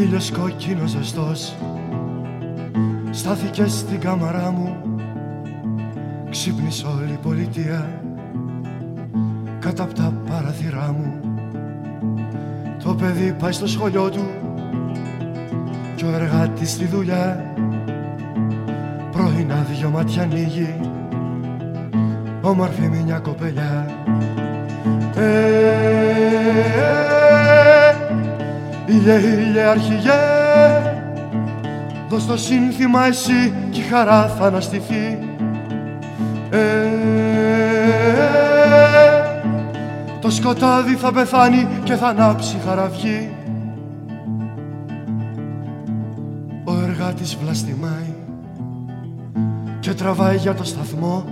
ήλιος κόκκινος ζεστός. Στάθηκε στην κάμαρά μου. Ξύπνησε όλη η πολιτεία. Κάτω από τα παραθυρά μου. Το παιδί πάει στο σχολείο του. Κι ο εργάτης στη δουλειά. Πρωινά δυο μάτια ανοίγει. Όμορφη μια κοπελιά Ήλιε, ήλιε, αρχηγέ Δώσ' το σύνθημα εσύ κι η χαρά θα αναστηθεί. Ε, Το σκοτάδι θα πεθάνει και θα ανάψει χαραυγή. Ο εργάτης βλαστημάει και τραβάει για το σταθμό.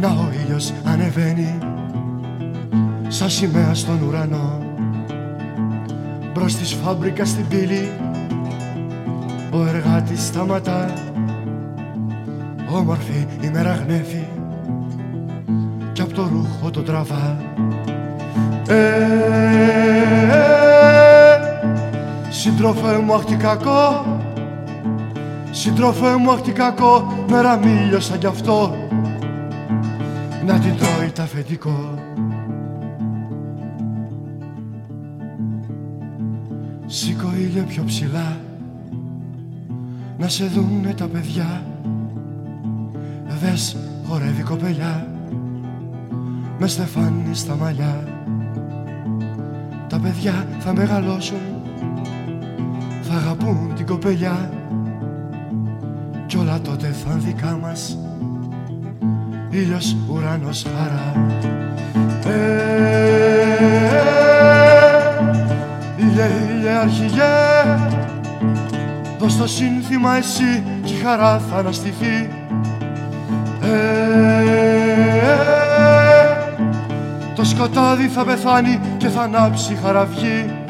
Να ο ήλιος ανεβαίνει σαν σημαία στον ουρανό μπρος της φάμπρικα στην πύλη. Ο εργάτης σταματά. Όμορφη η μέρα γνέφει. Κι απ' το ρούχο το τραβά. Ε, Συντρόφε μου αχ τι κακό. Συντρόφε μου αχ τι κακό. Μέρα μίλησα κι αυτό. Να την τρώει τα αφεντικό Σήκω ήλιο πιο ψηλά. Να σε δούνε τα παιδιά. Δες χορεύει κοπελιά. Με στεφάνι στα μαλλιά. Τα παιδιά θα μεγαλώσουν. Θα αγαπούν την κοπελιά. Κι όλα τότε θα δικά μας. Ήλιος, ουρανός, χαρά. Ε, Δώσ' το σύνθημα εσύ κι η χαρά θα αναστηθεί. Ε, Το σκοτάδι θα πεθάνει και θα ανάψει χαραυγή